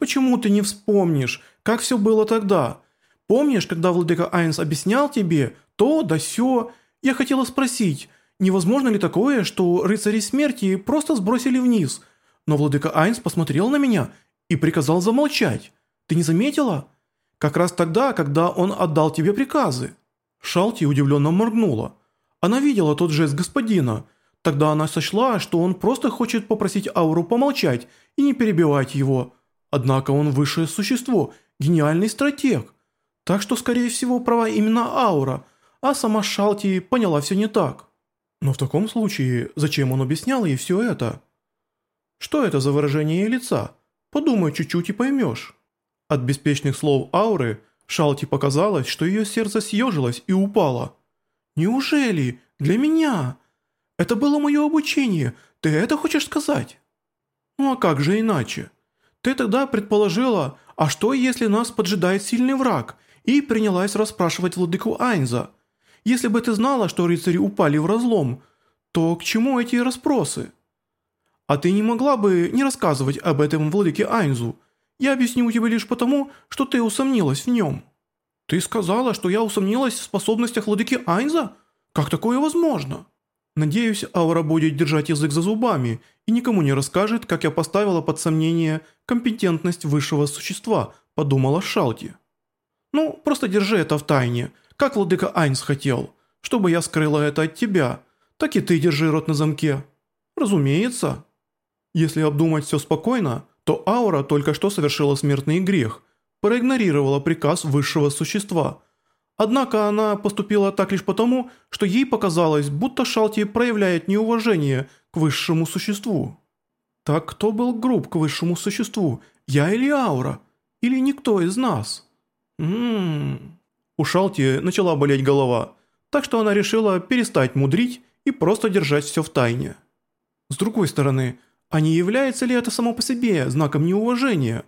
Почему ты не вспомнишь, как все было тогда? Помнишь, когда владыка Айнс объяснял тебе то да сё? Я хотела спросить, невозможно ли такое, что рыцари смерти просто сбросили вниз? Но владыка Айнс посмотрел на меня и приказал замолчать. Ты не заметила? Как раз тогда, когда он отдал тебе приказы». Шалти удивленно моргнула. Она видела тот жест господина. Тогда она сочла, что он просто хочет попросить Ауру помолчать и не перебивать его. Однако он высшее существо, гениальный стратег. Так что, скорее всего, права именно Аура, а сама Шалти поняла все не так. Но в таком случае, зачем он объяснял ей все это? Что это за выражение лица? Подумай чуть-чуть и поймешь. От беспечных слов Ауры Шалти показалось, что ее сердце съежилось и упало. «Неужели? Для меня? Это было мое обучение, ты это хочешь сказать?» «Ну а как же иначе?» Ты тогда предположила, а что если нас поджидает сильный враг, и принялась расспрашивать владыку Айнза. Если бы ты знала, что рыцари упали в разлом, то к чему эти расспросы? А ты не могла бы не рассказывать об этом владыке Айнзу? Я объясню тебе лишь потому, что ты усомнилась в нем. Ты сказала, что я усомнилась в способностях владыки Айнза? Как такое возможно? Надеюсь, Аура будет держать язык за зубами и никому не расскажет, как я поставила под сомнение компетентность высшего существа, подумала Шалти. Ну, просто держи это в тайне, как владыка Айнс хотел, чтобы я скрыла это от тебя, так и ты держи рот на замке. Разумеется. Если обдумать все спокойно, то Аура только что совершила смертный грех, проигнорировала приказ высшего существа – Однако она поступила так лишь потому, что ей показалось, будто Шалти проявляет неуважение к высшему существу. Так кто был груб к высшему существу, я или Аура? Или никто из нас? Ммм... У Шалти начала болеть голова, так что она решила перестать мудрить и просто держать все в тайне. С другой стороны, а не является ли это само по себе знаком неуважения?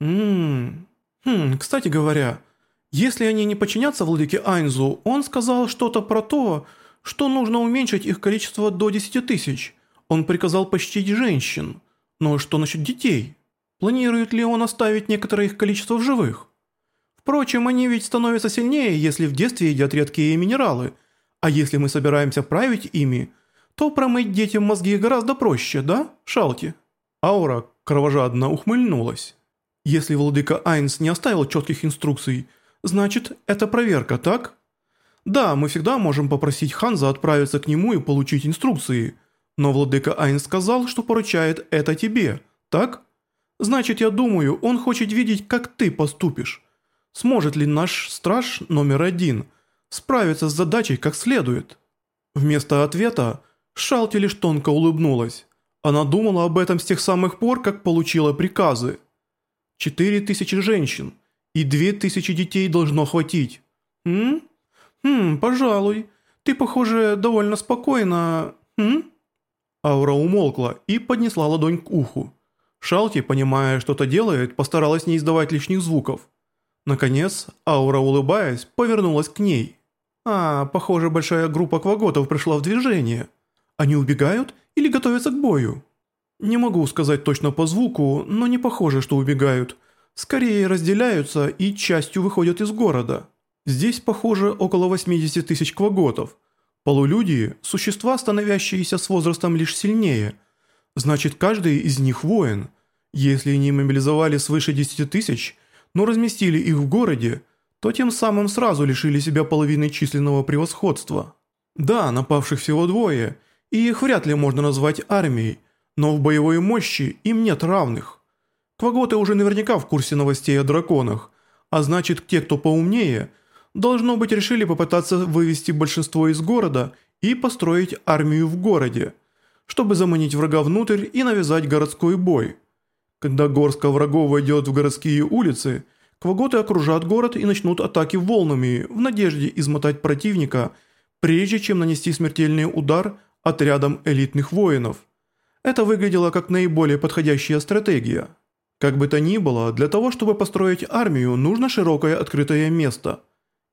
Ммм... Хм, кстати говоря... Если они не подчинятся владыке Айнзу, он сказал что-то про то, что нужно уменьшить их количество до 10 тысяч. Он приказал почтить женщин. Но что насчет детей? Планирует ли он оставить некоторое их количество в живых? Впрочем, они ведь становятся сильнее, если в детстве едят редкие минералы. А если мы собираемся править ими, то промыть детям мозги гораздо проще, да, Шалти? Аура кровожадно ухмыльнулась. Если владыка Айнс не оставил четких инструкций – Значит, это проверка, так? Да, мы всегда можем попросить Ханза отправиться к нему и получить инструкции. Но владыка Айн сказал, что поручает это тебе, так? Значит, я думаю, он хочет видеть, как ты поступишь. Сможет ли наш страж номер один справиться с задачей как следует? Вместо ответа Шалти лишь тонко улыбнулась. Она думала об этом с тех самых пор, как получила приказы. Четыре тысячи женщин – и две тысячи детей должно хватить. М? Хм, пожалуй. Ты, похоже, довольно спокойно... М? Аура умолкла и поднесла ладонь к уху. Шалти, понимая, что-то делает, постаралась не издавать лишних звуков. Наконец, Аура, улыбаясь, повернулась к ней. «А, похоже, большая группа кваготов пришла в движение. Они убегают или готовятся к бою?» «Не могу сказать точно по звуку, но не похоже, что убегают скорее разделяются и частью выходят из города. Здесь, похоже, около 80 тысяч кваготов. Полулюди – существа, становящиеся с возрастом лишь сильнее. Значит, каждый из них воин. Если они мобилизовали свыше 10 тысяч, но разместили их в городе, то тем самым сразу лишили себя половины численного превосходства. Да, напавших всего двое, и их вряд ли можно назвать армией, но в боевой мощи им нет равных. Кваготы уже наверняка в курсе новостей о драконах, а значит те, кто поумнее, должно быть решили попытаться вывести большинство из города и построить армию в городе, чтобы заманить врага внутрь и навязать городской бой. Когда горстка врагов войдет в городские улицы, кваготы окружат город и начнут атаки волнами в надежде измотать противника, прежде чем нанести смертельный удар отрядом элитных воинов. Это выглядело как наиболее подходящая стратегия. Как бы то ни было, для того, чтобы построить армию, нужно широкое открытое место.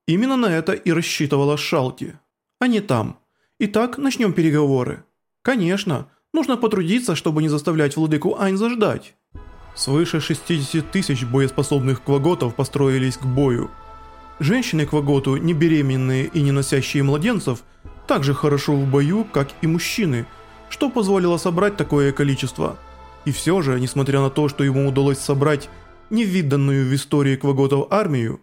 Именно на это и рассчитывала Шалти. А не там. Итак, начнем переговоры. Конечно, нужно потрудиться, чтобы не заставлять владыку Айнза ждать. Свыше 60 тысяч боеспособных кваготов построились к бою. Женщины-кваготу, не беременные и не носящие младенцев, также хорошо в бою, как и мужчины, что позволило собрать такое количество. И все же, несмотря на то, что ему удалось собрать невиданную в истории кваготов армию,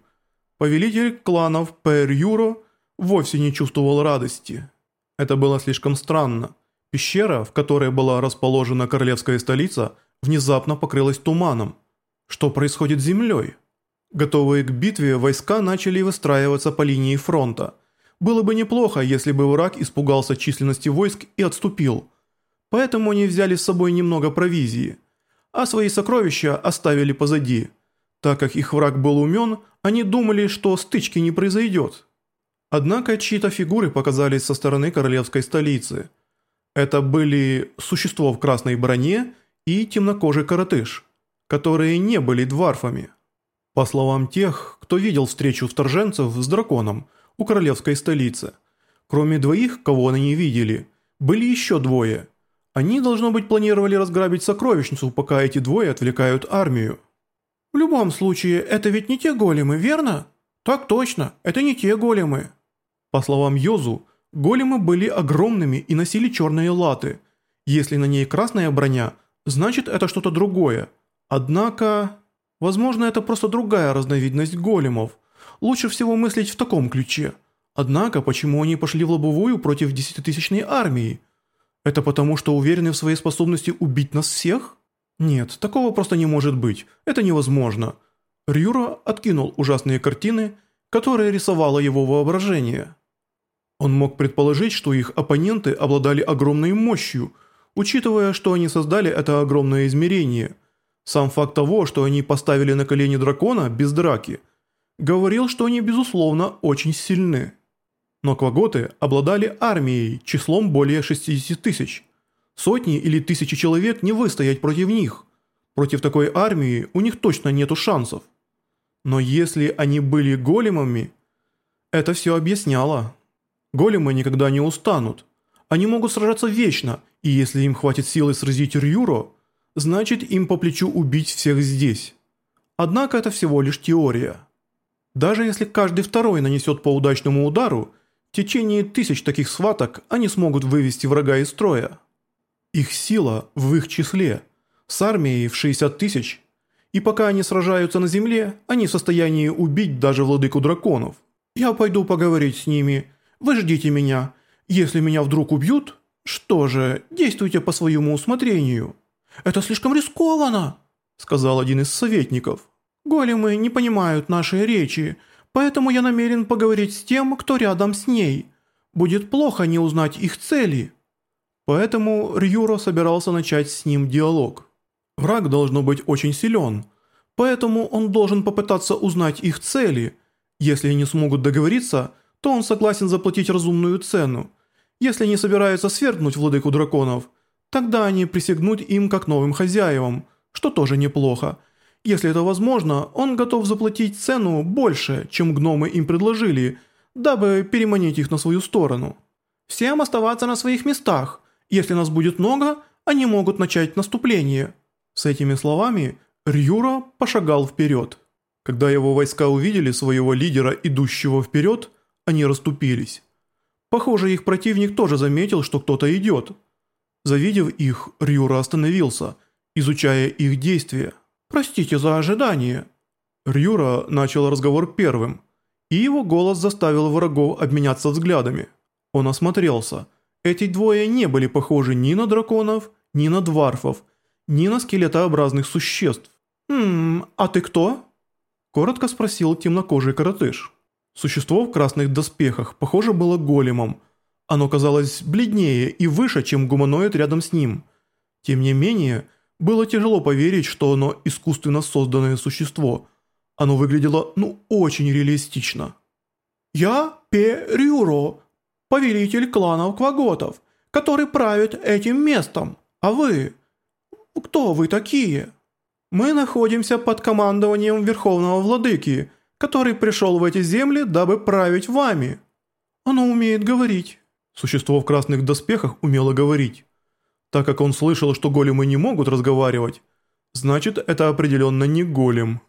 повелитель кланов Пэр Юро вовсе не чувствовал радости. Это было слишком странно. Пещера, в которой была расположена королевская столица – внезапно покрылась туманом. Что происходит с землей? Готовые к битве, войска начали выстраиваться по линии фронта. Было бы неплохо, если бы враг испугался численности войск и отступил. Поэтому они взяли с собой немного провизии. А свои сокровища оставили позади. Так как их враг был умен, они думали, что стычки не произойдет. Однако чьи-то фигуры показались со стороны королевской столицы. Это были существо в красной броне и темнокожий коротыш, которые не были дварфами. По словам тех, кто видел встречу вторженцев с драконом у королевской столицы, кроме двоих, кого они не видели, были еще двое. Они, должно быть, планировали разграбить сокровищницу, пока эти двое отвлекают армию. В любом случае, это ведь не те големы, верно? Так точно, это не те големы. По словам Йозу, големы были огромными и носили черные латы. Если на ней красная броня – значит это что-то другое. Однако, возможно это просто другая разновидность големов. Лучше всего мыслить в таком ключе. Однако, почему они пошли в лобовую против десятитысячной армии? Это потому, что уверены в своей способности убить нас всех? Нет, такого просто не может быть. Это невозможно. Рюра откинул ужасные картины, которые рисовало его воображение. Он мог предположить, что их оппоненты обладали огромной мощью – учитывая, что они создали это огромное измерение. Сам факт того, что они поставили на колени дракона без драки, говорил, что они безусловно очень сильны. Но кваготы обладали армией числом более 60 тысяч. Сотни или тысячи человек не выстоять против них. Против такой армии у них точно нету шансов. Но если они были големами, это все объясняло. Големы никогда не устанут. Они могут сражаться вечно, и если им хватит силы сразить Рюро, значит им по плечу убить всех здесь. Однако это всего лишь теория. Даже если каждый второй нанесет по удачному удару, в течение тысяч таких схваток они смогут вывести врага из строя. Их сила в их числе, с армией в 60 тысяч, и пока они сражаются на земле, они в состоянии убить даже владыку драконов. Я пойду поговорить с ними, вы ждите меня, если меня вдруг убьют, что же, действуйте по своему усмотрению. Это слишком рискованно, сказал один из советников. Големы не понимают нашей речи, поэтому я намерен поговорить с тем, кто рядом с ней. Будет плохо не узнать их цели. Поэтому Рюро собирался начать с ним диалог. Враг должно быть очень силен, поэтому он должен попытаться узнать их цели. Если они смогут договориться, то он согласен заплатить разумную цену. Если не собираются свергнуть владыку драконов, тогда они присягнут им как новым хозяевам, что тоже неплохо. Если это возможно, он готов заплатить цену больше, чем гномы им предложили, дабы переманить их на свою сторону. Всем оставаться на своих местах. Если нас будет много, они могут начать наступление. С этими словами Рюра пошагал вперед. Когда его войска увидели своего лидера, идущего вперед, они расступились. Похоже, их противник тоже заметил, что кто-то идет. Завидев их, Рюра остановился, изучая их действия. «Простите за ожидание». Рюра начал разговор первым, и его голос заставил врагов обменяться взглядами. Он осмотрелся. Эти двое не были похожи ни на драконов, ни на дварфов, ни на скелетообразных существ. «Хм, а ты кто?» Коротко спросил темнокожий коротыш. Существо в красных доспехах, похоже, было големом. Оно казалось бледнее и выше, чем гуманоид рядом с ним. Тем не менее, было тяжело поверить, что оно искусственно созданное существо. Оно выглядело, ну, очень реалистично. «Я Перюро, повелитель кланов Кваготов, который правит этим местом. А вы? Кто вы такие?» «Мы находимся под командованием Верховного Владыки», который пришел в эти земли, дабы править вами. Оно умеет говорить». Существо в красных доспехах умело говорить. Так как он слышал, что големы не могут разговаривать, Значит, это определенно не голем.